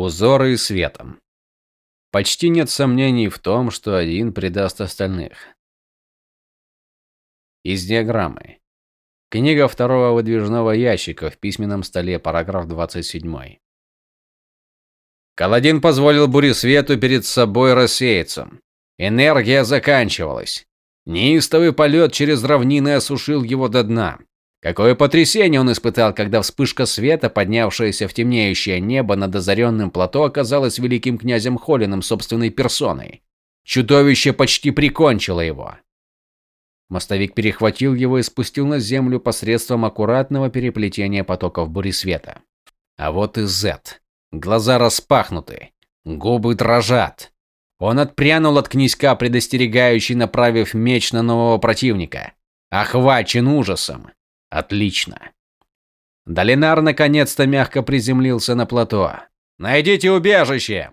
Узоры светом. Почти нет сомнений в том, что один предаст остальных. Из диаграммы. Книга второго выдвижного ящика в письменном столе, параграф 27. Каладин позволил буресвету перед собой рассеяться. Энергия заканчивалась. Неистовый полет через равнины осушил его до дна. Какое потрясение он испытал, когда вспышка света, поднявшаяся в темнеющее небо над озаренным плато, оказалась великим князем Холиным собственной персоной. Чудовище почти прикончило его. Мостовик перехватил его и спустил на землю посредством аккуратного переплетения потоков буресвета. А вот и Зет. Глаза распахнуты, губы дрожат. Он отпрянул от князька, предостерегающий, направив меч на нового противника. Охвачен ужасом. Отлично. Долинар наконец-то мягко приземлился на плато. «Найдите убежище!»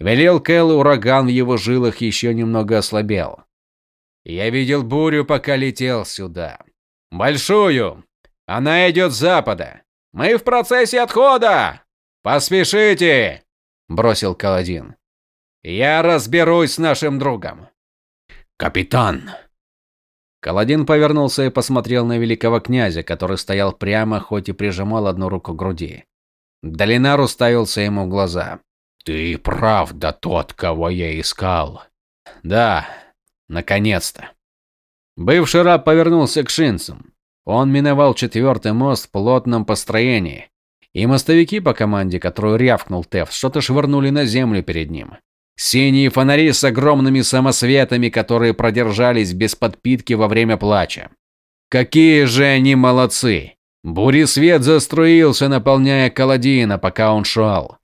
Велел Кэл, ураган в его жилах еще немного ослабел. «Я видел бурю, пока летел сюда. Большую! Она идет с запада. Мы в процессе отхода! Поспешите!» Бросил Каладин. «Я разберусь с нашим другом». «Капитан!» Каладин повернулся и посмотрел на великого князя, который стоял прямо, хоть и прижимал одну руку к груди. Долинар уставился ему в глаза. «Ты правда тот, кого я искал?» «Да, наконец-то». Бывший раб повернулся к шинцам. Он миновал четвертый мост в плотном построении, и мостовики по команде, которую рявкнул Теф, что-то швырнули на землю перед ним. Синие фонари с огромными самосветами, которые продержались без подпитки во время плача. Какие же они молодцы! Буресвет заструился, наполняя Каладина, пока он шел.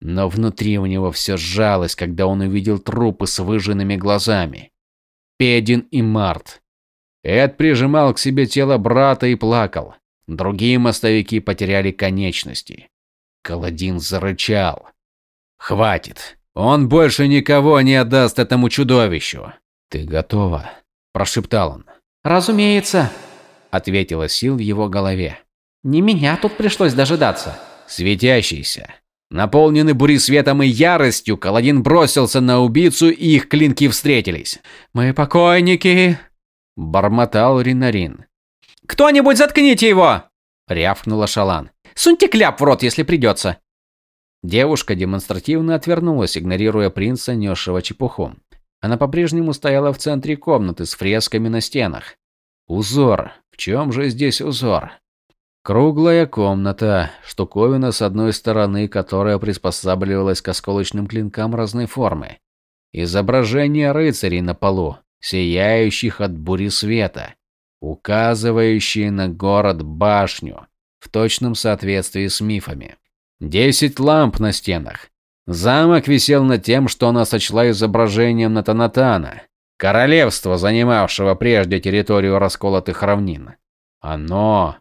Но внутри у него все сжалось, когда он увидел трупы с выжженными глазами. Педин и Март. Эд прижимал к себе тело брата и плакал. Другие мостовики потеряли конечности. Каладин зарычал. «Хватит. Он больше никого не отдаст этому чудовищу. Ты готова? прошептал он. Разумеется, ответила Сил в его голове. Не меня тут пришлось дожидаться. Светящийся, наполненный буресветом и яростью, Каладин бросился на убийцу, и их клинки встретились. Мы покойники, бормотал Ринарин. Кто-нибудь заткните его, рявкнула Шалан. Суньте кляп в рот, если придется. Девушка демонстративно отвернулась, игнорируя принца, несшего чепуху. Она по-прежнему стояла в центре комнаты с фресками на стенах. Узор. В чем же здесь узор? Круглая комната, штуковина с одной стороны, которая приспосабливалась к осколочным клинкам разной формы. Изображение рыцарей на полу, сияющих от бури света, указывающие на город-башню, в точном соответствии с мифами. Десять ламп на стенах. Замок висел над тем, что она сочла изображением Натанатана, королевства, занимавшего прежде территорию расколотых равнин. Оно...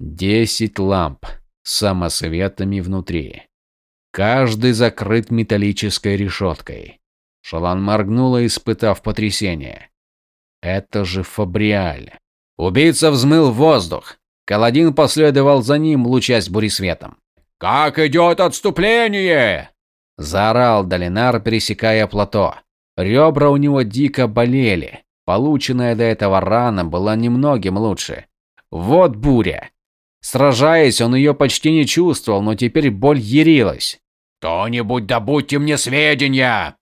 Десять ламп с самосветами внутри. Каждый закрыт металлической решеткой. Шалан моргнула, испытав потрясение. Это же Фабриаль. Убийца взмыл воздух. Каладин последовал за ним, лучась буресветом. «Как идет отступление?» – заорал Долинар, пересекая плато. Ребра у него дико болели. Полученная до этого рана была немногим лучше. Вот буря. Сражаясь, он ее почти не чувствовал, но теперь боль ярилась. «Кто-нибудь добудьте мне сведения!»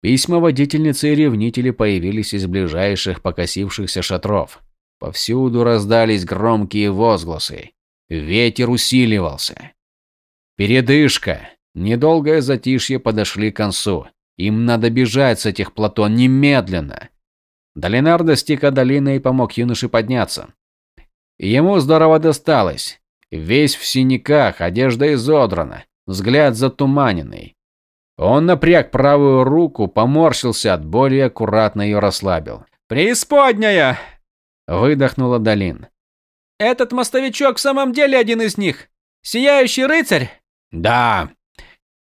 Письма водительницы и ревнители появились из ближайших покосившихся шатров. Повсюду раздались громкие возгласы. Ветер усиливался. Передышка. Недолгое затишье подошли к концу. Им надо бежать с этих плато немедленно. Долинар достиг долины и помог юноше подняться. Ему здорово досталось. Весь в синяках, одежда изодрана, взгляд затуманенный. Он напряг правую руку, поморщился от боли и аккуратно ее расслабил. «Преисподняя!» – выдохнула Долин. «Этот мостовичок в самом деле один из них? Сияющий рыцарь?» Да.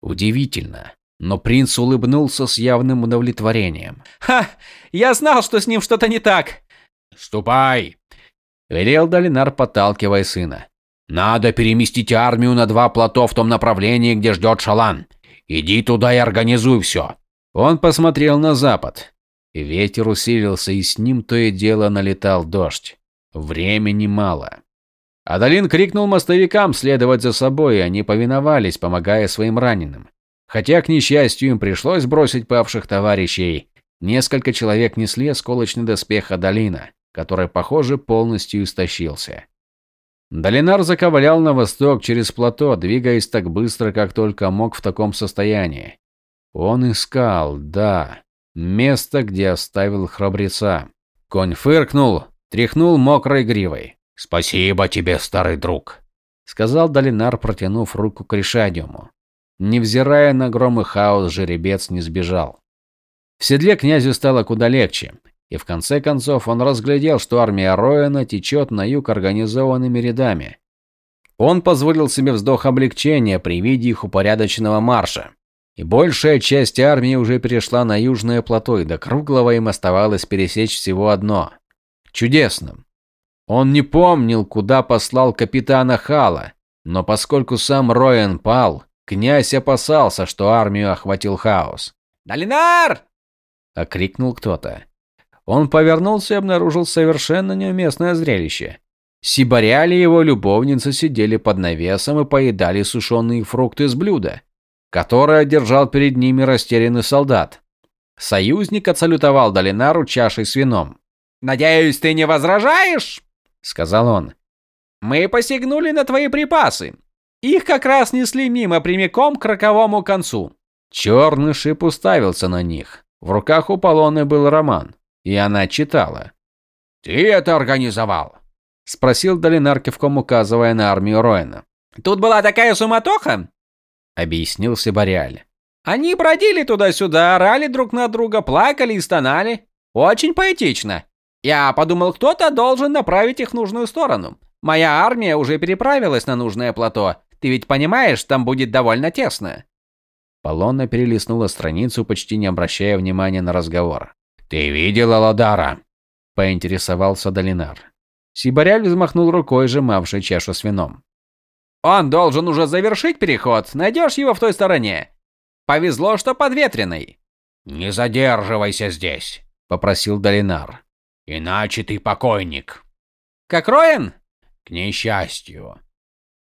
Удивительно, но принц улыбнулся с явным удовлетворением. Ха, я знал, что с ним что-то не так. Ступай, велел Долинар, подталкивая сына. Надо переместить армию на два плато в том направлении, где ждет Шалан. Иди туда и организуй все. Он посмотрел на запад. Ветер усилился, и с ним то и дело налетал дождь. Времени мало. Адалин крикнул мостовикам следовать за собой, и они повиновались, помогая своим раненым. Хотя, к несчастью, им пришлось бросить павших товарищей. Несколько человек несли осколочный доспех Адалина, который, похоже, полностью истощился. Долинар заковылял на восток через плато, двигаясь так быстро, как только мог в таком состоянии. Он искал, да, место, где оставил храбреца. Конь фыркнул, тряхнул мокрой гривой. «Спасибо тебе, старый друг», — сказал Долинар, протянув руку к Ришадиуму. Невзирая на гром и хаос, жеребец не сбежал. В седле князю стало куда легче, и в конце концов он разглядел, что армия Роэна течет на юг организованными рядами. Он позволил себе вздох облегчения при виде их упорядоченного марша. И большая часть армии уже перешла на южное плато, и до Круглого им оставалось пересечь всего одно. Чудесно. Он не помнил, куда послал капитана Хала, но поскольку сам Роэн пал, князь опасался, что армию охватил хаос. «Долинар!» – окрикнул кто-то. Он повернулся и обнаружил совершенно неуместное зрелище. Сибаряли и его любовница сидели под навесом и поедали сушеные фрукты с блюда, которое держал перед ними растерянный солдат. Союзник отсалютовал Долинару чашей с вином. «Надеюсь, ты не возражаешь?» – сказал он. «Мы посягнули на твои припасы. Их как раз несли мимо прямиком к роковому концу». Черный шип уставился на них. В руках у Полоны был роман. И она читала. «Ты это организовал?» – спросил Долинар кивком, указывая на армию Роэна. «Тут была такая суматоха!» – объяснил Сибариаль. «Они бродили туда-сюда, орали друг на друга, плакали и стонали. Очень поэтично. Я подумал, кто-то должен направить их в нужную сторону. Моя армия уже переправилась на нужное плато. Ты ведь понимаешь, там будет довольно тесно». Полонна перелистнула страницу, почти не обращая внимания на разговор. «Ты видела Ладара?» – поинтересовался Долинар. Сибаряль взмахнул рукой, сжимавшей чашу с вином. «Он должен уже завершить переход. Найдешь его в той стороне. Повезло, что подветренный». «Не задерживайся здесь», – попросил Долинар. «Иначе ты покойник». «Как Роен?» «К несчастью».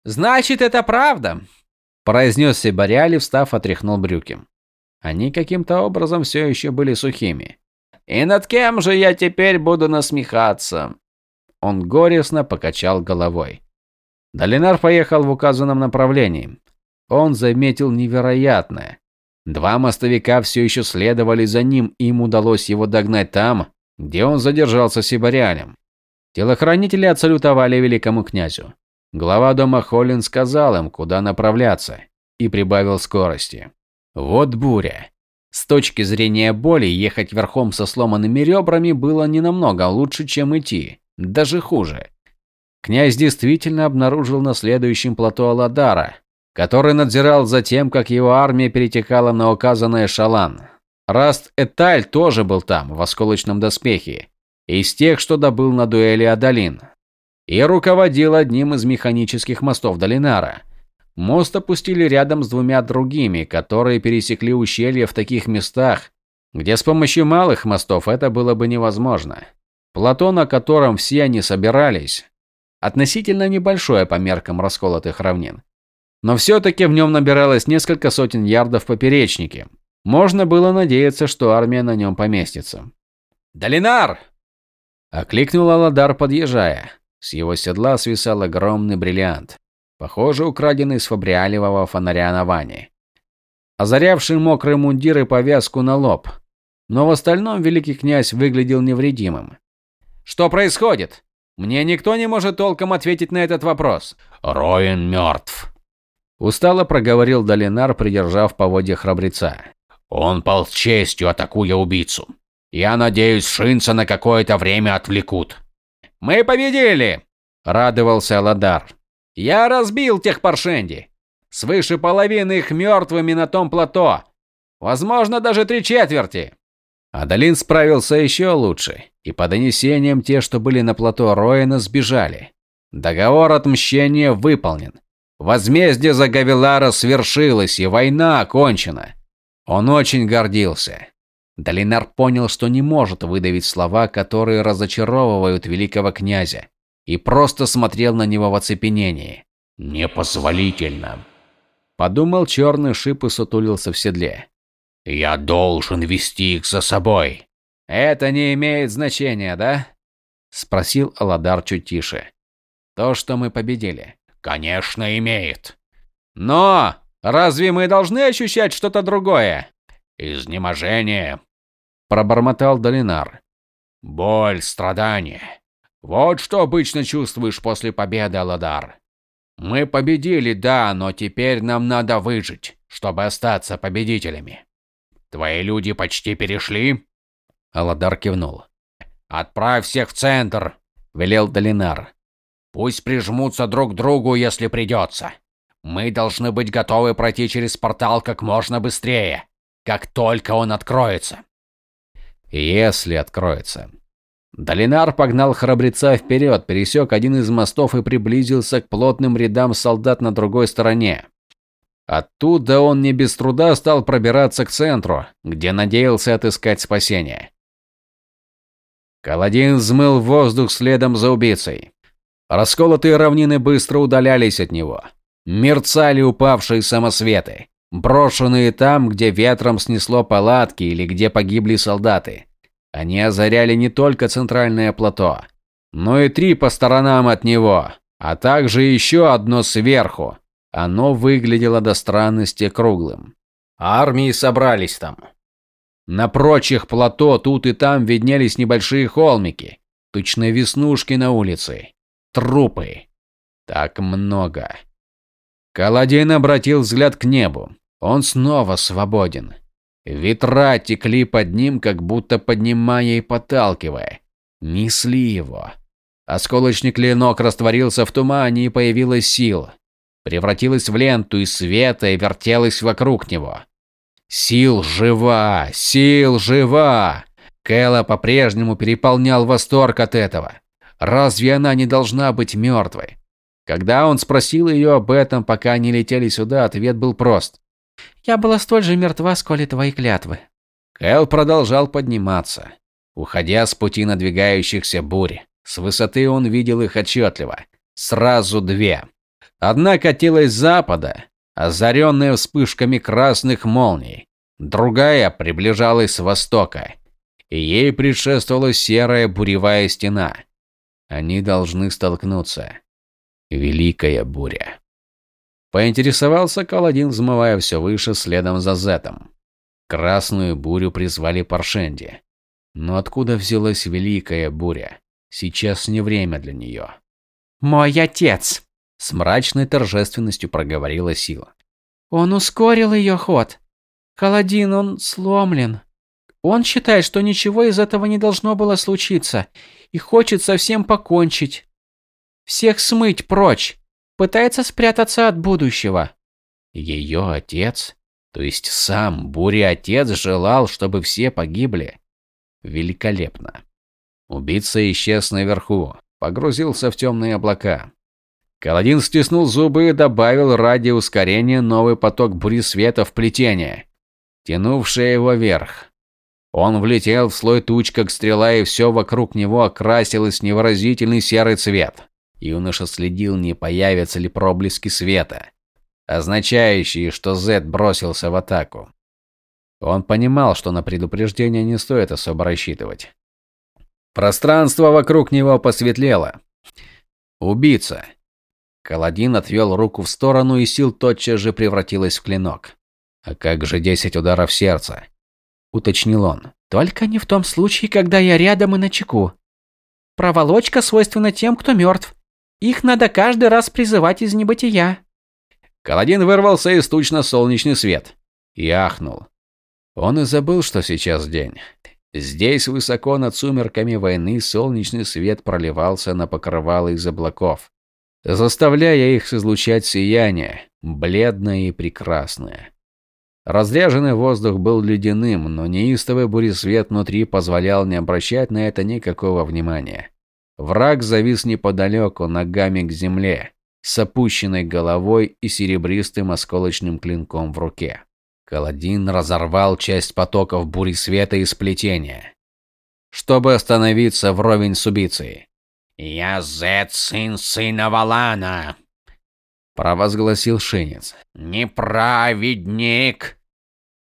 «Значит, это правда», – произнес Сибаряль и, встав, отряхнул брюки. Они каким-то образом все еще были сухими. И над кем же я теперь буду насмехаться? Он горестно покачал головой. Долинар поехал в указанном направлении. Он заметил невероятное. Два мостовика все еще следовали за ним, и им удалось его догнать там, где он задержался сибарянем. Телохранители отсалютовали великому князю. Глава дома Холлин сказал им, куда направляться, и прибавил скорости. Вот буря. С точки зрения боли, ехать верхом со сломанными ребрами было не намного лучше, чем идти. Даже хуже. Князь действительно обнаружил на следующем плато Аладара, который надзирал за тем, как его армия перетекала на указанное Шалан. Раст Эталь тоже был там, в осколочном доспехе, из тех, что добыл на дуэли Адалин. И руководил одним из механических мостов Долинара – Мост опустили рядом с двумя другими, которые пересекли ущелье в таких местах, где с помощью малых мостов это было бы невозможно. Плато, на котором все они собирались, относительно небольшое по меркам расколотых равнин. Но все-таки в нем набиралось несколько сотен ярдов поперечники. Можно было надеяться, что армия на нем поместится. «Долинар!» – окликнул Аладар, подъезжая. С его седла свисал огромный бриллиант похоже, украденный с фабриалевого фонаря на ване, озарявший мокрый мундир и повязку на лоб. Но в остальном великий князь выглядел невредимым. «Что происходит? Мне никто не может толком ответить на этот вопрос». «Роин мертв», – устало проговорил Долинар, придержав поводья храбреца. «Он пал с честью, атакуя убийцу. Я надеюсь, Шинца на какое-то время отвлекут». «Мы победили!» – радовался Ладар. Я разбил тех паршенди. Свыше половины их мертвыми на том плато. Возможно, даже три четверти. Адалин справился еще лучше, и по донесениям те, что были на плато Роина, сбежали. Договор отмщения выполнен. Возмездие за Гавилара свершилось, и война окончена. Он очень гордился. Долинар понял, что не может выдавить слова, которые разочаровывают великого князя, и просто смотрел на него в оцепенении. «Непозволительно», – подумал черный шип и сутулился в седле. «Я должен вести их за собой». «Это не имеет значения, да?» – спросил Аладар чуть тише. «То, что мы победили». «Конечно, имеет». «Но разве мы должны ощущать что-то другое?» «Изнеможение», – пробормотал Долинар. «Боль, страдания. Вот что обычно чувствуешь после победы, Аладар. Мы победили, да, но теперь нам надо выжить, чтобы остаться победителями. Твои люди почти перешли?» Аладар кивнул. «Отправь всех в центр», – велел Долинар. «Пусть прижмутся друг к другу, если придется. Мы должны быть готовы пройти через портал как можно быстрее, как только он откроется». «Если откроется». Долинар погнал храбреца вперед, пересек один из мостов и приблизился к плотным рядам солдат на другой стороне. Оттуда он не без труда стал пробираться к центру, где надеялся отыскать спасение. Каладин взмыл воздух следом за убийцей. Расколотые равнины быстро удалялись от него. Мерцали упавшие самосветы, брошенные там, где ветром снесло палатки или где погибли солдаты. Они озаряли не только центральное плато, но и три по сторонам от него, а также еще одно сверху. Оно выглядело до странности круглым. Армии собрались там. На прочих плато тут и там виднелись небольшие холмики, точно веснушки на улице. Трупы. Так много. Каладин обратил взгляд к небу. Он снова свободен. Ветра текли под ним, как будто поднимая и подталкивая. Несли его. Осколочный клинок растворился в тумане и появилась сила. Превратилась в ленту из света и вертелась вокруг него. Сил жива, сил жива. Кэла по-прежнему переполнял восторг от этого. Разве она не должна быть мертвой? Когда он спросил ее об этом, пока они летели сюда, ответ был прост. «Я была столь же мертва, сколь и твои клятвы». Кэл продолжал подниматься, уходя с пути надвигающихся бурь. С высоты он видел их отчетливо. Сразу две. Одна катилась с запада, озаренная вспышками красных молний. Другая приближалась с востока, и ей предшествовала серая буревая стена. Они должны столкнуться. Великая буря. Поинтересовался Каладин, взмывая все выше следом за Зетом. Красную бурю призвали Паршенди. Но откуда взялась великая буря? Сейчас не время для нее. «Мой отец!» С мрачной торжественностью проговорила сила. Он ускорил ее ход. Каладин, он сломлен. Он считает, что ничего из этого не должно было случиться и хочет совсем покончить. Всех смыть прочь. Пытается спрятаться от будущего. Ее отец, то есть сам Буря-отец желал, чтобы все погибли. Великолепно. Убийца исчез наверху, погрузился в темные облака. Каладин стиснул зубы и добавил ради ускорения новый поток бури света в плетение, тянувшее его вверх. Он влетел в слой туч, как стрела, и все вокруг него окрасилось в невыразительный серый цвет. Юноша следил, не появятся ли проблески света, означающие, что Зет бросился в атаку. Он понимал, что на предупреждение не стоит особо рассчитывать. Пространство вокруг него посветлело. Убийца. Каладин отвел руку в сторону, и сил тотчас же превратилась в клинок. «А как же десять ударов сердца?» – уточнил он. «Только не в том случае, когда я рядом и на чеку. Проволочка свойственна тем, кто мертв. Их надо каждый раз призывать из небытия». Каладин вырвался из туч на солнечный свет и ахнул. Он и забыл, что сейчас день. Здесь, высоко над сумерками войны, солнечный свет проливался на покрывало из облаков заставляя их излучать сияние, бледное и прекрасное. Разряженный воздух был ледяным, но неистовый буресвет внутри позволял не обращать на это никакого внимания. Враг завис неподалеку, ногами к земле, с опущенной головой и серебристым осколочным клинком в руке. Каладин разорвал часть потоков бури света и сплетения, чтобы остановиться вровень с убийцей. «Я Зет, сын сына Валана!» провозгласил Шинец. «Неправедник!»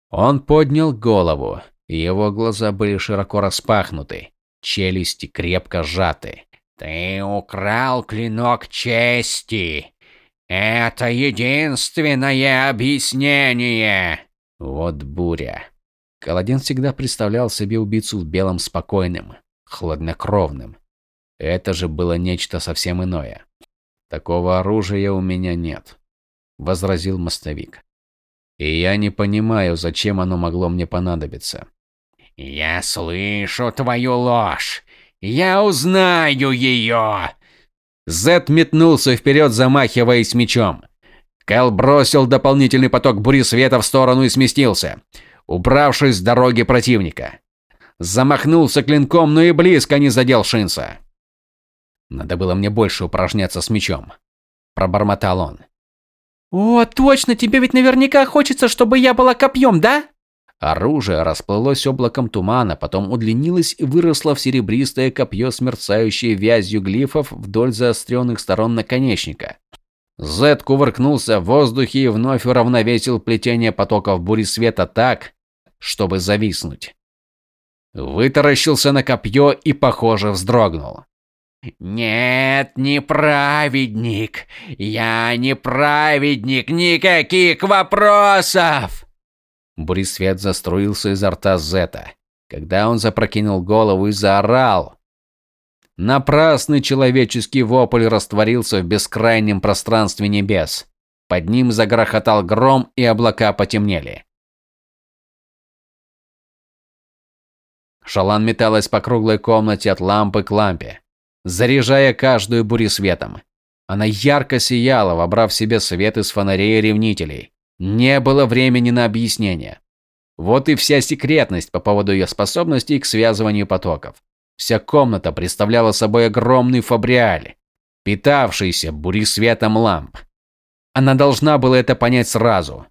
Он поднял голову, и его глаза были широко распахнуты, челюсти крепко сжаты. «Ты украл клинок чести! Это единственное объяснение!» Вот буря. Каладин всегда представлял себе убийцу в белом спокойным, хладнокровным. Это же было нечто совсем иное. Такого оружия у меня нет, возразил мостовик. И я не понимаю, зачем оно могло мне понадобиться. Я слышу твою ложь. Я узнаю ее. Зет метнулся вперед, замахиваясь мечом. Кэл бросил дополнительный поток бури света в сторону и сместился, убравшись с дороги противника. Замахнулся клинком, но и близко не задел Шинса. Надо было мне больше упражняться с мечом, пробормотал он. О, точно, тебе ведь наверняка хочется, чтобы я была копьем, да? Оружие расплылось облаком тумана, потом удлинилось и выросло в серебристое копье с мерцающей вязью глифов вдоль заостренных сторон наконечника. Зед кувыркнулся в воздухе и вновь уравновесил плетение потоков бури света так, чтобы зависнуть. Вытаращился на копье и, похоже, вздрогнул. «Нет, не праведник! Я не праведник! Никаких вопросов!» Бурисвет заструился изо рта Зета, когда он запрокинул голову и заорал. Напрасный человеческий вопль растворился в бескрайнем пространстве небес. Под ним загрохотал гром, и облака потемнели. Шалан металась по круглой комнате от лампы к лампе заряжая каждую бури светом. Она ярко сияла, вобрав в себе свет из фонарей ревнителей. Не было времени на объяснение. Вот и вся секретность по поводу ее способностей к связыванию потоков. Вся комната представляла собой огромный фабриаль, питавшийся бури светом ламп. Она должна была это понять сразу.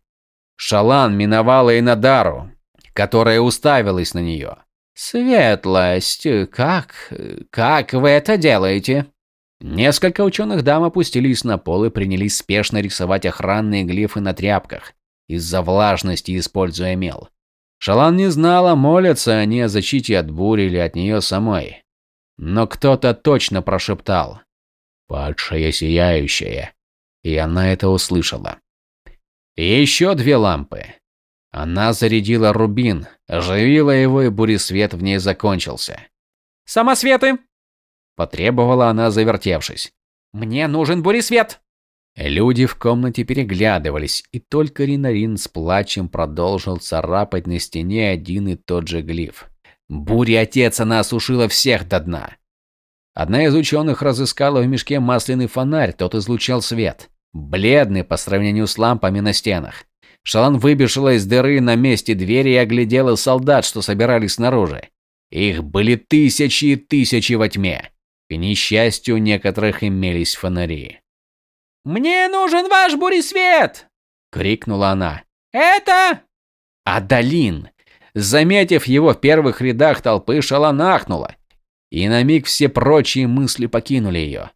Шалан миновала и Надару, которая уставилась на нее. «Светлость, как... как вы это делаете?» Несколько ученых дам опустились на пол и принялись спешно рисовать охранные глифы на тряпках, из-за влажности используя мел. Шалан не знала, молятся они о защите от бури или от нее самой. Но кто-то точно прошептал «Падшая сияющая», и она это услышала. Еще две лампы. Она зарядила рубин, оживила его, и буресвет в ней закончился. «Самосветы!» – потребовала она, завертевшись. «Мне нужен буресвет!» Люди в комнате переглядывались, и только Ринарин с плачем продолжил царапать на стене один и тот же глиф. Буря отец она осушила всех до дна. Одна из ученых разыскала в мешке масляный фонарь, тот излучал свет, бледный по сравнению с лампами на стенах. Шалан выбежала из дыры на месте двери и оглядела солдат, что собирались снаружи. Их были тысячи и тысячи во тьме. К несчастью, у некоторых имелись фонари. «Мне нужен ваш буресвет!» – крикнула она. «Это...» Адалин! Заметив его в первых рядах толпы, Шалан ахнула. И на миг все прочие мысли покинули ее.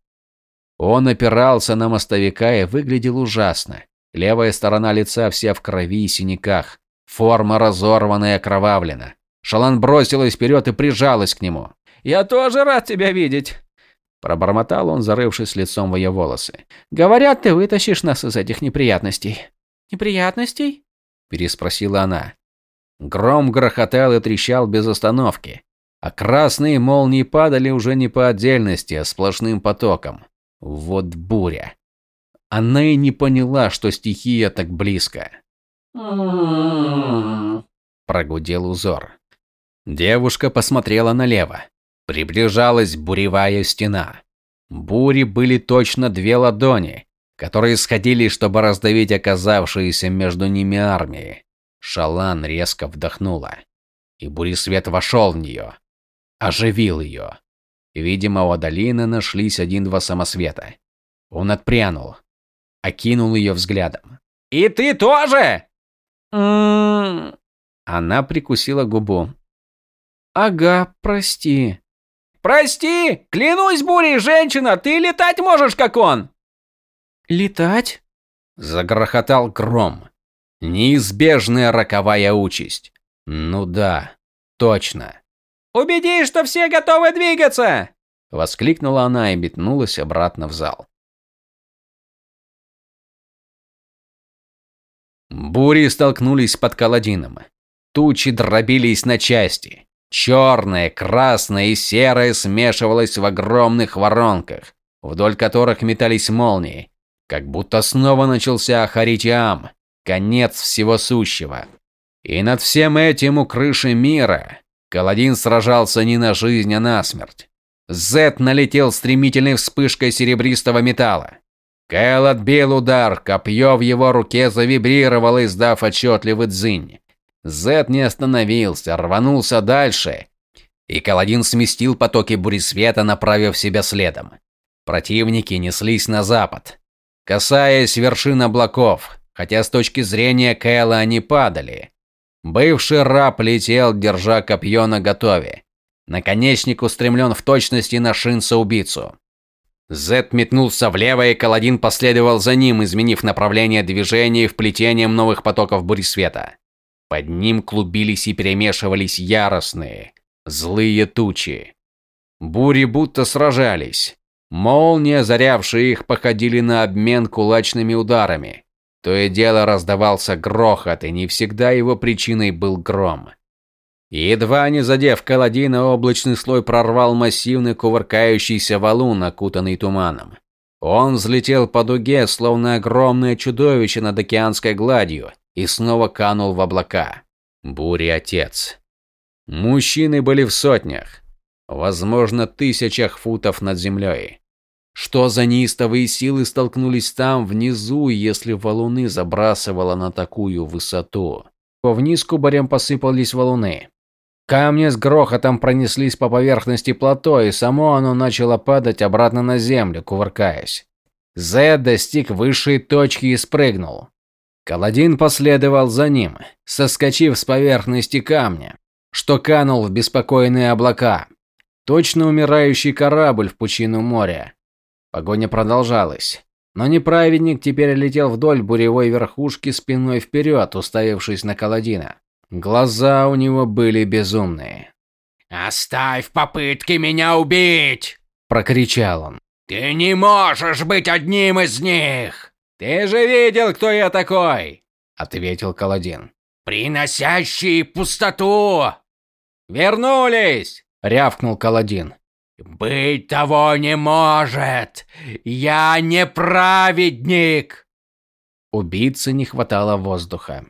Он опирался на мостовика и выглядел ужасно. Левая сторона лица вся в крови и синяках. Форма разорвана и окровавлена. Шалан бросилась вперед и прижалась к нему. «Я тоже рад тебя видеть!» Пробормотал он, зарывшись лицом в ее волосы. «Говорят, ты вытащишь нас из этих неприятностей». «Неприятностей?» Переспросила она. Гром грохотал и трещал без остановки. А красные молнии падали уже не по отдельности, а сплошным потоком. Вот буря. Она и не поняла, что стихия так близко. Прогудел узор. Девушка посмотрела налево. Приближалась буревая стена. Бури были точно две ладони, которые сходили, чтобы раздавить оказавшиеся между ними армии. Шалан резко вдохнула, и буресвет вошел в нее, оживил ее. Видимо, у Адалины нашлись один-два самосвета. Он отпрянул, окинул ее взглядом. «И ты тоже?» Она прикусила губу. «Ага, прости». «Прости! Клянусь бурей, женщина, ты летать можешь, как он!» «Летать?» Загрохотал гром. Неизбежная роковая участь. Ну да, точно. «Убедись, что все готовы двигаться!» Воскликнула она и метнулась обратно в зал. Бури столкнулись под Каладином. Тучи дробились на части. Черное, красное и серое смешивалось в огромных воронках, вдоль которых метались молнии. Как будто снова начался Харитиам, конец всего сущего. И над всем этим у крыши мира Каладин сражался не на жизнь, а на смерть. Зет налетел стремительной вспышкой серебристого металла. Кэл отбил удар, копье в его руке завибрировало, издав отчетливый дзынь. Зет не остановился, рванулся дальше, и Каладин сместил потоки буресвета, направив себя следом. Противники неслись на запад, касаясь вершин облаков, хотя с точки зрения Кэла они падали. Бывший раб летел, держа копье наготове. Наконечник устремлен в точности на шинца-убийцу. Зет метнулся влево, и Каладин последовал за ним, изменив направление движения и вплетением новых потоков буресвета. Под ним клубились и перемешивались яростные, злые тучи. Бури будто сражались. Молнии, озарявшие их, походили на обмен кулачными ударами. То и дело раздавался грохот, и не всегда его причиной был гром. Едва не задев Каладина, облачный слой прорвал массивный кувыркающийся валун, окутанный туманом. Он взлетел по дуге, словно огромное чудовище над океанской гладью, и снова канул в облака. Буря-отец. Мужчины были в сотнях, возможно, тысячах футов над землей. Что за неистовые силы столкнулись там, внизу, если валуны забрасывало на такую высоту? Вниз кубарем посыпались валуны. Камни с грохотом пронеслись по поверхности плато, и само оно начало падать обратно на землю, кувыркаясь. Зед достиг высшей точки и спрыгнул. Каладин последовал за ним, соскочив с поверхности камня, что канул в беспокойные облака. Точно умирающий корабль в пучину моря. Погоня продолжалась. Но неправедник теперь летел вдоль буревой верхушки спиной вперед, уставившись на Каладина. Глаза у него были безумные. «Оставь попытки меня убить!» – прокричал он. «Ты не можешь быть одним из них!» «Ты же видел, кто я такой!» – ответил Каладин. «Приносящий пустоту!» «Вернулись!» – рявкнул Каладин. «Быть того не может! Я не праведник!» Убийце не хватало воздуха.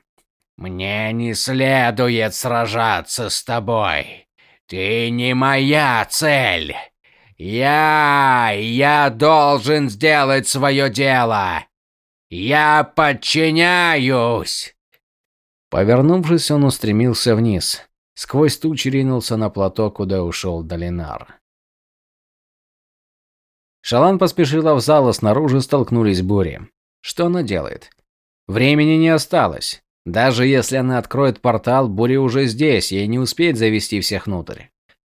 «Мне не следует сражаться с тобой. Ты не моя цель. Я... я должен сделать свое дело. Я подчиняюсь!» Повернувшись, он устремился вниз. Сквозь тучи ринулся на плато, куда ушел Долинар. Шалан поспешила в зал, а снаружи столкнулись бури. Что она делает? Времени не осталось. Даже если она откроет портал, Бури уже здесь, ей не успеть завести всех внутрь.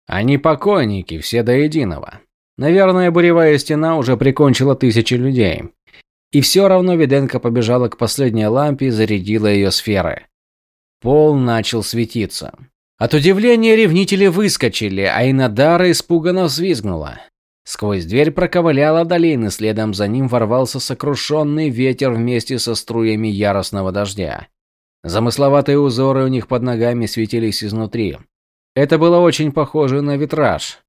Они покойники, все до единого. Наверное, буревая стена уже прикончила тысячи людей. И все равно Виденко побежала к последней лампе и зарядила ее сферы. Пол начал светиться. От удивления ревнители выскочили, а Инадара испуганно взвизгнула. Сквозь дверь проковыляла долина, следом за ним ворвался сокрушенный ветер вместе со струями яростного дождя. Замысловатые узоры у них под ногами светились изнутри. Это было очень похоже на витраж.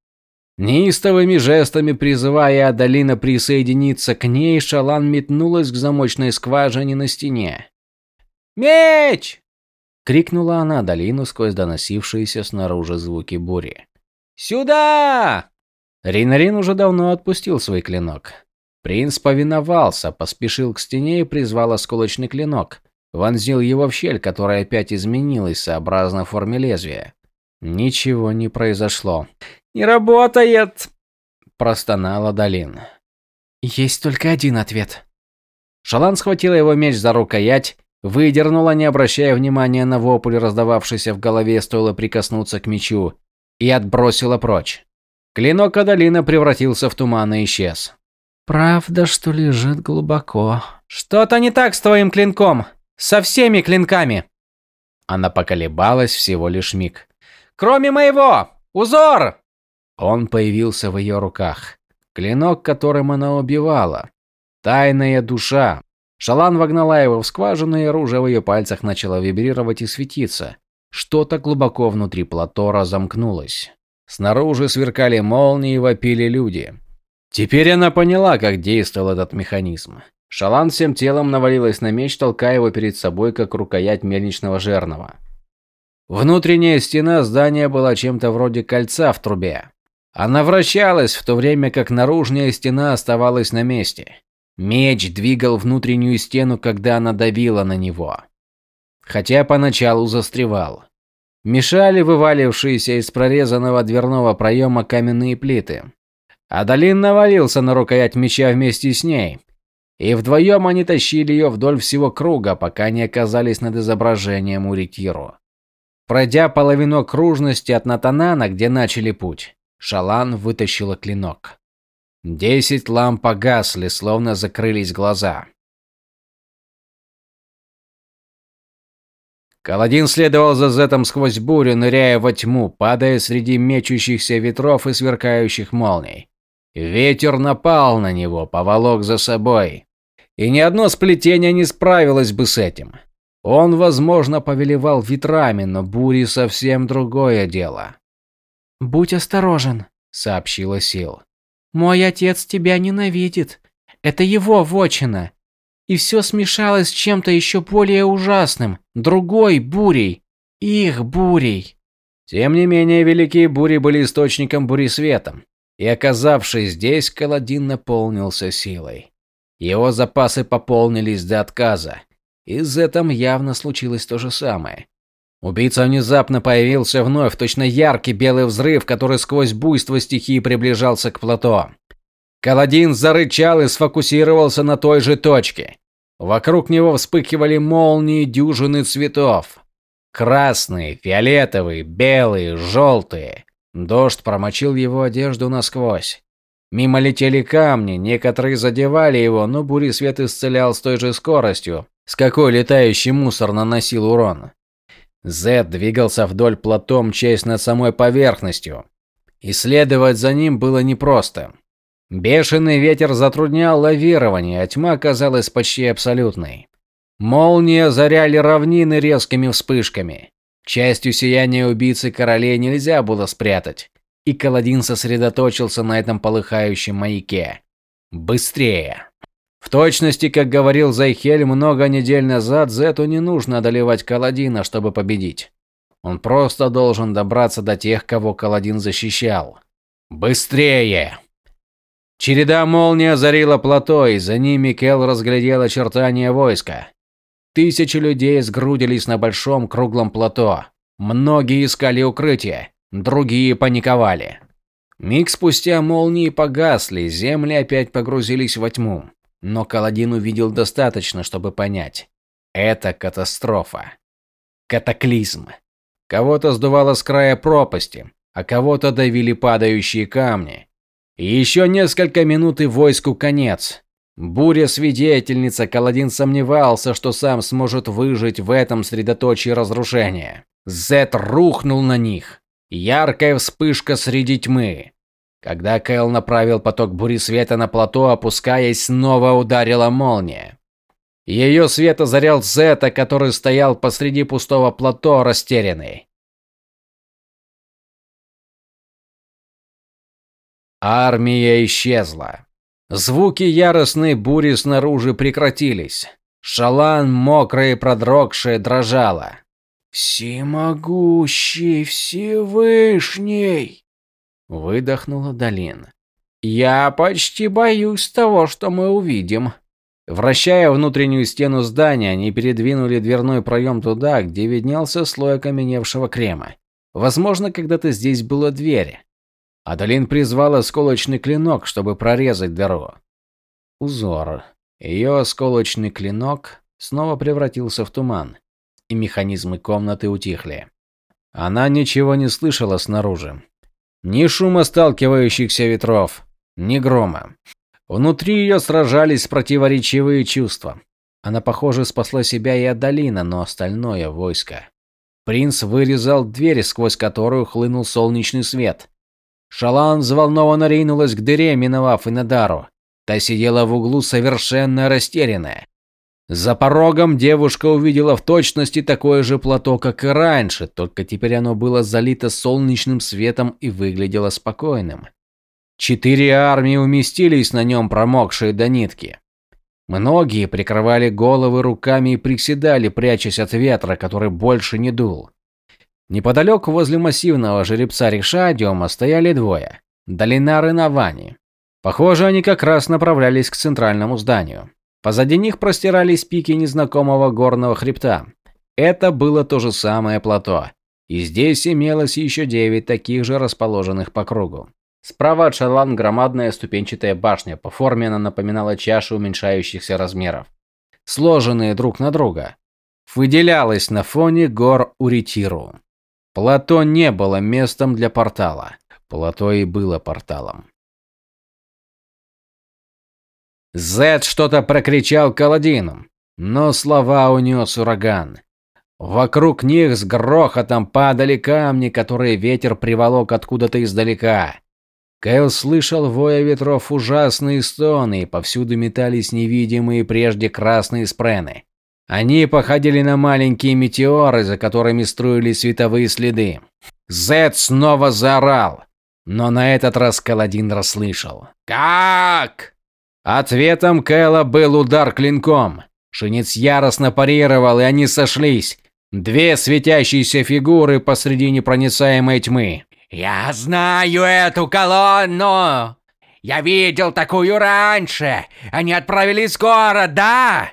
Неистовыми жестами призывая Адалина присоединиться к ней, Шалан метнулась к замочной скважине на стене. «Меч!» — крикнула она Адалину сквозь доносившиеся снаружи звуки бури. «Сюда!» Ринарин уже давно отпустил свой клинок. Принц повиновался, поспешил к стене и призвал осколочный клинок, вонзил его в щель, которая опять изменилась сообразно форме лезвия. Ничего не произошло. «Не работает!» простонала Долин. Есть только один ответ. Шалан схватила его меч за рукоять, выдернула, не обращая внимания на вопль, раздававшийся в голове, стоило прикоснуться к мечу, и отбросила прочь. Клинок Адалина превратился в туман и исчез. Правда, что лежит глубоко. Что-то не так с твоим клинком. Со всеми клинками. Она поколебалась всего лишь миг. Кроме моего! Узор! Он появился в ее руках. Клинок, которым она убивала. Тайная душа. Шалан вогнала его в скважину, и оружие в ее пальцах начало вибрировать и светиться. Что-то глубоко внутри плато разомкнулось. Снаружи сверкали молнии и вопили люди. Теперь она поняла, как действовал этот механизм. Шалан всем телом навалилась на меч, толкая его перед собой, как рукоять мельничного жернова. Внутренняя стена здания была чем-то вроде кольца в трубе. Она вращалась, в то время как наружная стена оставалась на месте. Меч двигал внутреннюю стену, когда она давила на него. Хотя поначалу застревал. Мешали вывалившиеся из прорезанного дверного проема каменные плиты. Адалин навалился на рукоять меча вместе с ней. И вдвоем они тащили ее вдоль всего круга, пока не оказались над изображением Урикиру. Пройдя половину окружности от Натанана, где начали путь, Шалан вытащила клинок. Десять ламп погасли, словно закрылись глаза. Каладин следовал за Зетом сквозь бурю, ныряя во тьму, падая среди мечущихся ветров и сверкающих молний. Ветер напал на него, поволок за собой. И ни одно сплетение не справилось бы с этим. Он, возможно, повелевал ветрами, но бури совсем другое дело. «Будь осторожен», — сообщила Сил. «Мой отец тебя ненавидит. Это его вотчина. И все смешалось с чем-то еще более ужасным, другой бурей. Их бурей». Тем не менее, великие бури были источником бури света. И оказавшись здесь, Каладин наполнился силой. Его запасы пополнились до отказа. И с этом явно случилось то же самое. Убийца внезапно появился вновь, точно яркий белый взрыв, который сквозь буйство стихии приближался к плато. Каладин зарычал и сфокусировался на той же точке. Вокруг него вспыхивали молнии дюжины цветов. Красные, фиолетовые, белые, желтые. Дождь промочил его одежду насквозь. Мимо летели камни, некоторые задевали его, но буресвет исцелял с той же скоростью, с какой летающий мусор наносил урон. Зед двигался вдоль плато, мчась над самой поверхностью. Исследовать за ним было непросто. Бешеный ветер затруднял лавирование, а тьма казалась почти абсолютной. Молнии озаряли равнины резкими вспышками. Частью сияния убийцы королей нельзя было спрятать, и Каладин сосредоточился на этом полыхающем маяке. Быстрее! В точности, как говорил Зайхель много недель назад, Зету не нужно одолевать Каладина, чтобы победить. Он просто должен добраться до тех, кого Каладин защищал. Быстрее! Череда молнии озарила плато, и за ними Кел разглядел очертания войска. Тысячи людей сгрудились на большом круглом плато. Многие искали укрытие, другие паниковали. Миг спустя молнии погасли, земли опять погрузились во тьму. Но Каладин увидел достаточно, чтобы понять. Это катастрофа. Катаклизм. Кого-то сдувало с края пропасти, а кого-то давили падающие камни. Еще несколько минут и войску конец. Буря-свидетельница, Каладин сомневался, что сам сможет выжить в этом средоточии разрушения. Зет рухнул на них. Яркая вспышка среди тьмы. Когда Кэл направил поток бури света на плато, опускаясь, снова ударила молния. Ее свет озарял Зета, который стоял посреди пустого плато, растерянный. Армия исчезла. Звуки яростной бури снаружи прекратились. Шалан, мокрая и продрогшая, дрожала. «Всемогущий Всевышний!» Выдохнула Долин. «Я почти боюсь того, что мы увидим». Вращая внутреннюю стену здания, они передвинули дверной проем туда, где виднелся слой окаменевшего крема. Возможно, когда-то здесь была дверь. Адалин призвала осколочный клинок, чтобы прорезать дыру. Узор. Ее осколочный клинок снова превратился в туман, и механизмы комнаты утихли. Она ничего не слышала снаружи. Ни шума сталкивающихся ветров, ни грома. Внутри ее сражались противоречивые чувства. Она, похоже, спасла себя и Адалина, но остальное войско. Принц вырезал дверь, сквозь которую хлынул солнечный свет. Шалан взволнованно ринулась к дыре, миновав Инадару. Та сидела в углу совершенно растерянная. За порогом девушка увидела в точности такое же плато, как и раньше, только теперь оно было залито солнечным светом и выглядело спокойным. Четыре армии уместились на нем, промокшие до нитки. Многие прикрывали головы руками и приседали, прячась от ветра, который больше не дул. Неподалеку возле массивного жеребца Ришадиума стояли двое – Долинар и Навани. Похоже, они как раз направлялись к центральному зданию. Позади них простирались пики незнакомого горного хребта. Это было то же самое плато. И здесь имелось еще девять таких же расположенных по кругу. Справа от Шарлан громадная ступенчатая башня, по форме она напоминала чаши уменьшающихся размеров, сложенные друг на друга. Выделялась на фоне гор Уритиру. Плато не было местом для портала. Плато и было порталом. Зед что-то прокричал Каладином, но слова унес ураган. Вокруг них с грохотом падали камни, которые ветер приволок откуда-то издалека. Кайл слышал воя ветров ужасные стоны, и повсюду метались невидимые прежде красные спрены. Они походили на маленькие метеоры, за которыми струились световые следы. Зед снова заорал, но на этот раз Каладин расслышал. «Как?» Ответом Кэла был удар клинком. Шинец яростно парировал, и они сошлись. Две светящиеся фигуры посреди непроницаемой тьмы. «Я знаю эту колонну! Я видел такую раньше! Они отправились скоро, да?»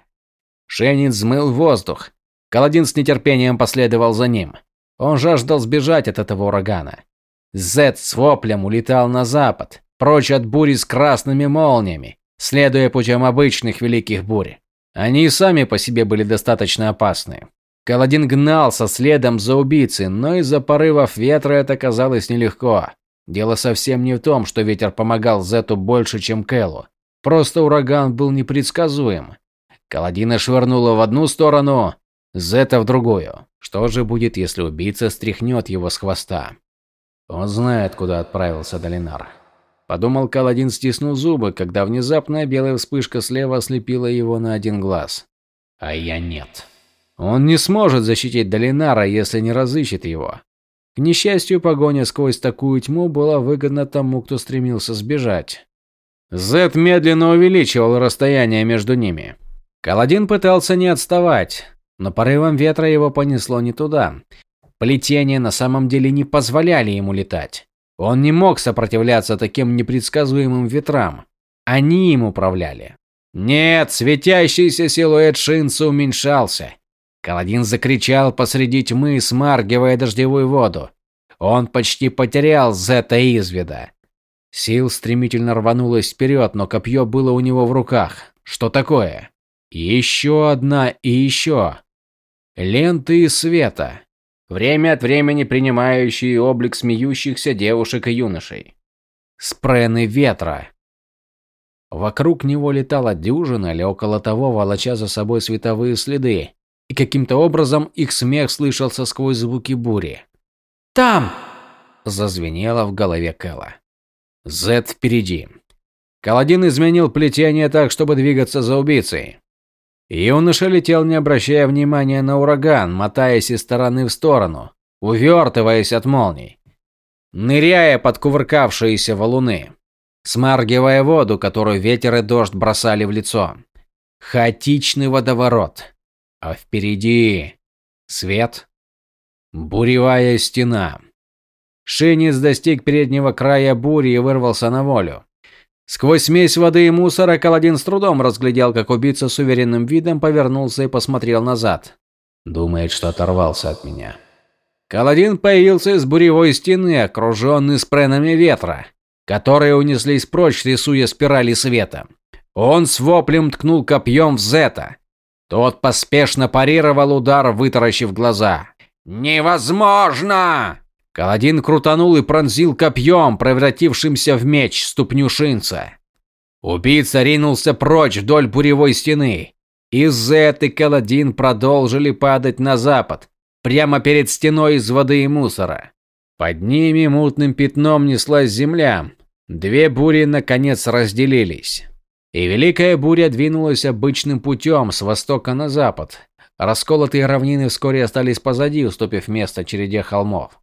Шенец взмыл воздух. Каладин с нетерпением последовал за ним. Он жаждал сбежать от этого урагана. Зет с воплем улетал на запад, прочь от бури с красными молниями следуя путем обычных великих бурь. Они и сами по себе были достаточно опасны. Каладин гнался следом за убийцей, но из-за порывов ветра это казалось нелегко. Дело совсем не в том, что ветер помогал Зету больше, чем Кэлу. Просто ураган был непредсказуем. Каладина швырнула в одну сторону, Зета в другую. Что же будет, если убийца стряхнет его с хвоста? Он знает, куда отправился Долинар. Подумал Каладин, стиснув зубы, когда внезапная белая вспышка слева ослепила его на один глаз. А я нет. Он не сможет защитить Долинара, если не разыщет его. К несчастью, погоня сквозь такую тьму была выгодна тому, кто стремился сбежать. Зет медленно увеличивал расстояние между ними. Каладин пытался не отставать, но порывом ветра его понесло не туда. Плетения на самом деле не позволяли ему летать. Он не мог сопротивляться таким непредсказуемым ветрам. Они им управляли. Нет, светящийся силуэт Шинца уменьшался. Каладин закричал посреди тьмы, смаргивая дождевую воду. Он почти потерял Зета из вида. Сил стремительно рванулась вперед, но копье было у него в руках. Что такое? Еще одна и еще. Ленты света время от времени принимающие облик смеющихся девушек и юношей. Спрены ветра. Вокруг него летала дюжина или около того, волоча за собой световые следы, и каким-то образом их смех слышался сквозь звуки бури. «Там!» – зазвенело в голове Кэла. Зет впереди. Каладин изменил плетение так, чтобы двигаться за убийцей. Юноша летел, не обращая внимания на ураган, мотаясь из стороны в сторону, увертываясь от молний, ныряя под кувыркавшиеся валуны, смаргивая воду, которую ветер и дождь бросали в лицо. Хаотичный водоворот. А впереди свет, буревая стена. Шинец достиг переднего края бури и вырвался на волю. Сквозь смесь воды и мусора Каладин с трудом разглядел, как убийца с уверенным видом повернулся и посмотрел назад. Думает, что оторвался от меня. Каладин появился из буревой стены, окруженный спренами ветра, которые унеслись прочь, рисуя спирали света. Он с воплем ткнул копьем в Зета. Тот поспешно парировал удар, вытаращив глаза. «Невозможно!» Каладин крутанул и пронзил копьем, превратившимся в меч, ступню шинца. Убийца ринулся прочь вдоль буревой стены. И Зет и Каладин продолжили падать на запад, прямо перед стеной из воды и мусора. Под ними мутным пятном неслась земля. Две бури наконец разделились. И великая буря двинулась обычным путем с востока на запад. Расколотые равнины вскоре остались позади, уступив место череде холмов.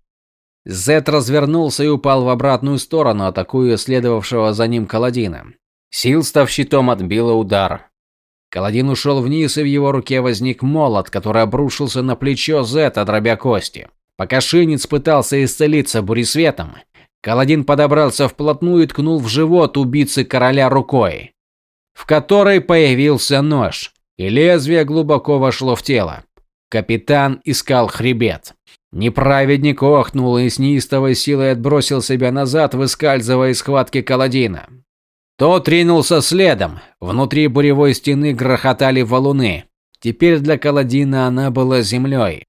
Зет развернулся и упал в обратную сторону, атакуя следовавшего за ним Каладина. Сил, став щитом, отбила удар. Каладин ушел вниз, и в его руке возник молот, который обрушился на плечо Зета, дробя кости. Пока Шинец пытался исцелиться буресветом, Каладин подобрался вплотную и ткнул в живот убийцы короля рукой в которой появился нож, и лезвие глубоко вошло в тело. Капитан искал хребет. Неправедник охнул и с неистовой силой отбросил себя назад, выскальзывая из схватки Каладина. Тот ринулся следом. Внутри буревой стены грохотали валуны. Теперь для Каладина она была землей.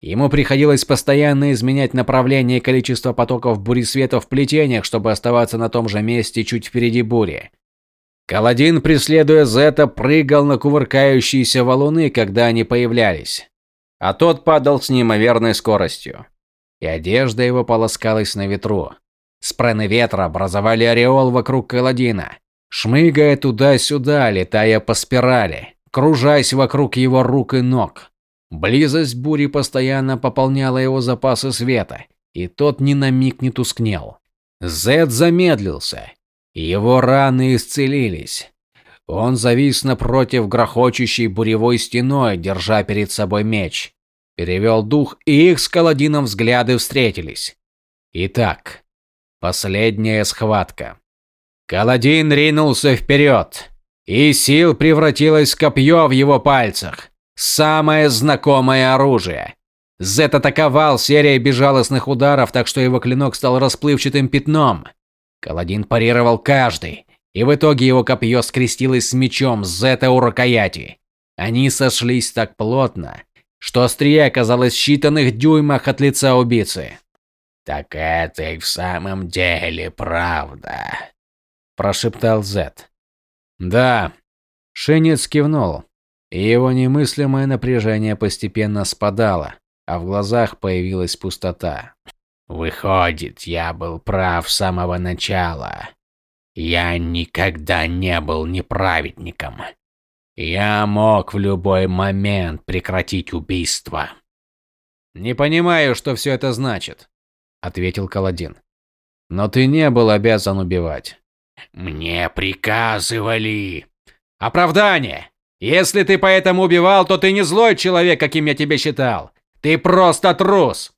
Ему приходилось постоянно изменять направление и количество потоков буресвета в плетениях, чтобы оставаться на том же месте чуть впереди бури. Каладин, преследуя Зета, прыгал на кувыркающиеся валуны, когда они появлялись. А тот падал с неимоверной скоростью. И одежда его полоскалась на ветру. Спрены ветра образовали ореол вокруг Каладина, шмыгая туда-сюда, летая по спирали, кружась вокруг его рук и ног. Близость бури постоянно пополняла его запасы света, и тот ни на миг не тускнел. Зет замедлился, его раны исцелились. Он завис напротив грохочущей буревой стеной, держа перед собой меч. Перевел дух, и их с Каладином взгляды встретились. Итак, последняя схватка. Каладин ринулся вперед, и сил превратилась в копье в его пальцах. Самое знакомое оружие. Зет атаковал серией безжалостных ударов, так что его клинок стал расплывчатым пятном. Каладин парировал каждый, и в итоге его копье скрестилось с мечом Зета у рукояти. Они сошлись так плотно, что острие оказалось в считанных дюймах от лица убийцы. «Так это и в самом деле правда», – прошептал Зет. «Да». Шинец кивнул, и его немыслимое напряжение постепенно спадало, а в глазах появилась пустота. Выходит, я был прав с самого начала. Я никогда не был неправедником. Я мог в любой момент прекратить убийство. Не понимаю, что все это значит, ответил Каладин. Но ты не был обязан убивать. Мне приказывали. Оправдание. Если ты поэтому убивал, то ты не злой человек, каким я тебя считал. Ты просто трус.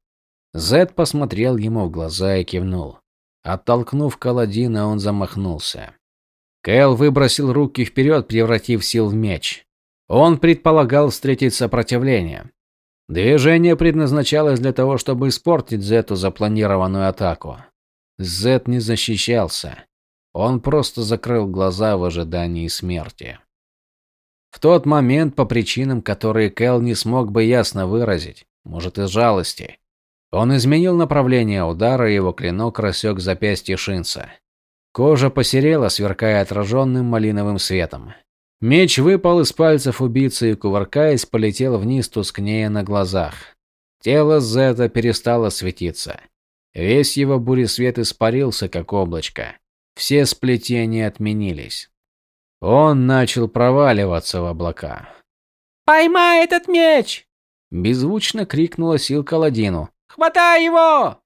Зед посмотрел ему в глаза и кивнул. Оттолкнув Каладина, он замахнулся. Кэл выбросил руки вперед, превратив сил в меч. Он предполагал встретить сопротивление. Движение предназначалось для того, чтобы испортить Зету запланированную атаку. Зет не защищался. Он просто закрыл глаза в ожидании смерти. В тот момент, по причинам, которые Кэл не смог бы ясно выразить, может из жалости, он изменил направление удара, и его клинок рассек запястье Шинца. Кожа посерела, сверкая отраженным малиновым светом. Меч выпал из пальцев убийцы и, кувыркаясь, полетел вниз, тускнея на глазах. Тело Зета перестало светиться. Весь его буресвет испарился, как облачко. Все сплетения отменились. Он начал проваливаться в облака. «Поймай этот меч!» Беззвучно крикнула Силка Ладину. Хватай его!»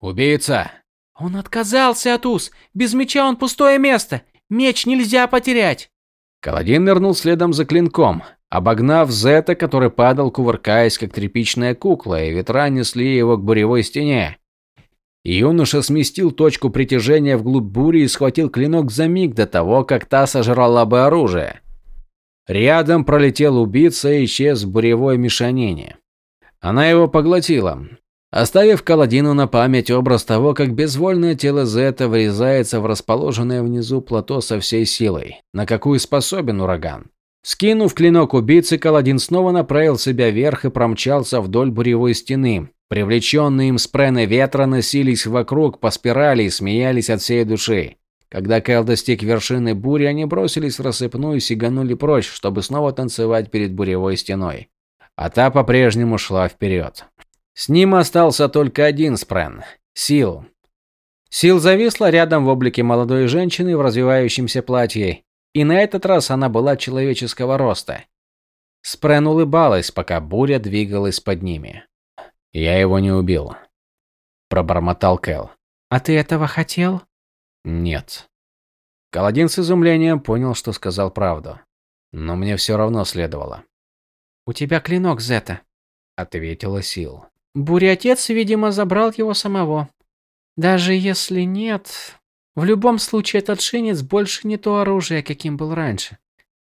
«Убийца!» «Он отказался от уз. Без меча он пустое место. Меч нельзя потерять!» Каладин нырнул следом за клинком, обогнав Зета, который падал, кувыркаясь, как тряпичная кукла, и ветра несли его к буревой стене. Юноша сместил точку притяжения вглубь бури и схватил клинок за миг до того, как та сожрала бы оружие. Рядом пролетел убийца и исчез в буревой мешанине. Она его поглотила. Оставив Каладину на память образ того, как безвольное тело Зета врезается в расположенное внизу плато со всей силой, на какую способен ураган. Скинув клинок убийцы, Каладин снова направил себя вверх и промчался вдоль буревой стены. Привлеченные им спрены ветра носились вокруг по спирали и смеялись от всей души. Когда Кэл достиг вершины бури, они бросились в рассыпную и сиганули прочь, чтобы снова танцевать перед буревой стеной. А та по-прежнему шла вперед. С ним остался только один спрен – Сил. Сил зависла рядом в облике молодой женщины в развивающемся платье, и на этот раз она была человеческого роста. Спрен улыбалась, пока буря двигалась под ними. «Я его не убил», – пробормотал Кэл. «А ты этого хотел?» «Нет». Каладин с изумлением понял, что сказал правду. Но мне все равно следовало. «У тебя клинок, Зета», — ответила Сил. «Буря-отец, видимо, забрал его самого. Даже если нет, в любом случае этот шинец больше не то оружие, каким был раньше.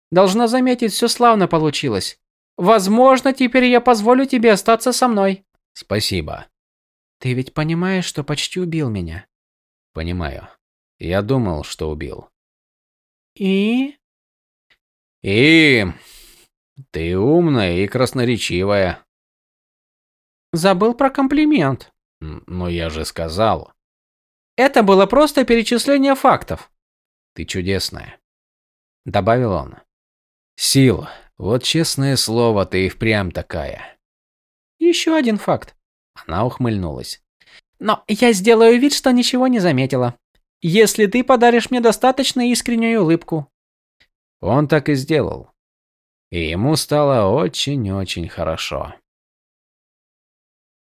Должна заметить, все славно получилось. Возможно, теперь я позволю тебе остаться со мной». «Спасибо». «Ты ведь понимаешь, что почти убил меня?» «Понимаю. Я думал, что убил». «И?» «И...» Ты умная и красноречивая. Забыл про комплимент. Но я же сказал. Это было просто перечисление фактов. Ты чудесная. Добавил он. Сил, вот честное слово, ты и впрямь такая. Еще один факт. Она ухмыльнулась. Но я сделаю вид, что ничего не заметила. Если ты подаришь мне достаточно искреннюю улыбку. Он так и сделал и ему стало очень-очень хорошо.